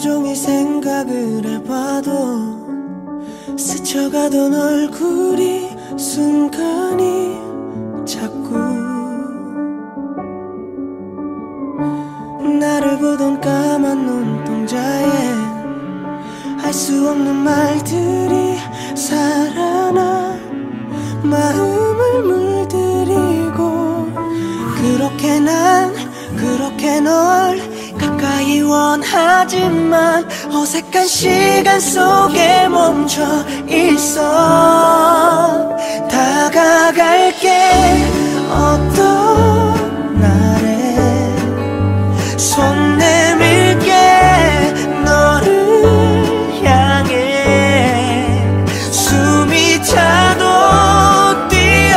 종일 생각을 해봐도 스쳐가던 얼굴이 순간이 자꾸 나를 보던 까만 눈동자에 할 수 없는 말들이 살아나 마음을 물들이고 그렇게 난 그렇게 널 가까이 원하지만 어색한 시간 속에 멈춰 있어. 다가갈게. 어떤 날에 손 내밀게 너를 향해. 숨이 차도 뛰어갈게.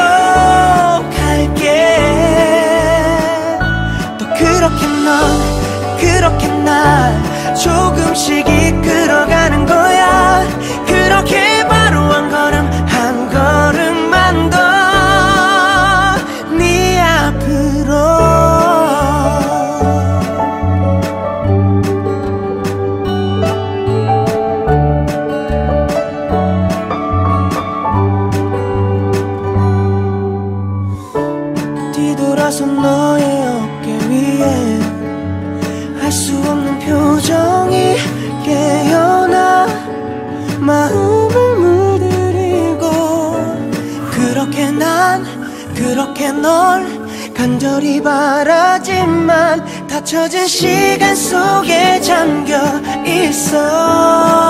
또 그렇게 넌 조금씩 이끌어가는 거야. 그렇게 바로 한 걸음 한 걸음만 더. 네 앞으로. 뒤돌아서 너의 어깨 위에 할 수 없는 표정이 깨어나 마음을 물들이고 그렇게 난 그렇게 널 간절히 바라지만 닫혀진 시간 속에 잠겨 있어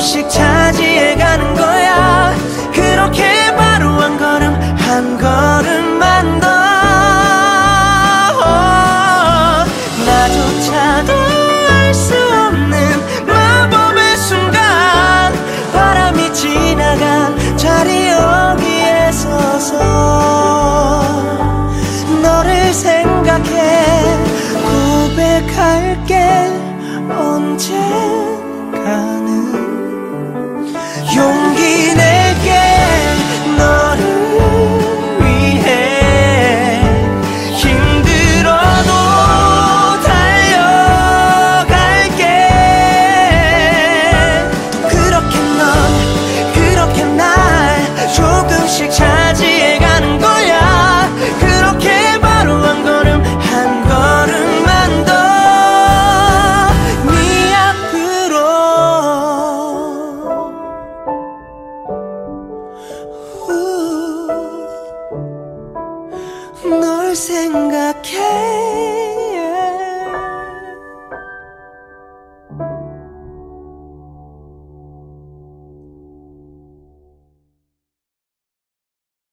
조금씩 차지해가는 거야. 그렇게 바로 한 걸음 한 걸음만 더. 나조차도 알 수 없는 마법의 순간. 바람이 지나간 자리 여기에 서서 너를 생각해 고백할게 언젠가 는 널 생각해.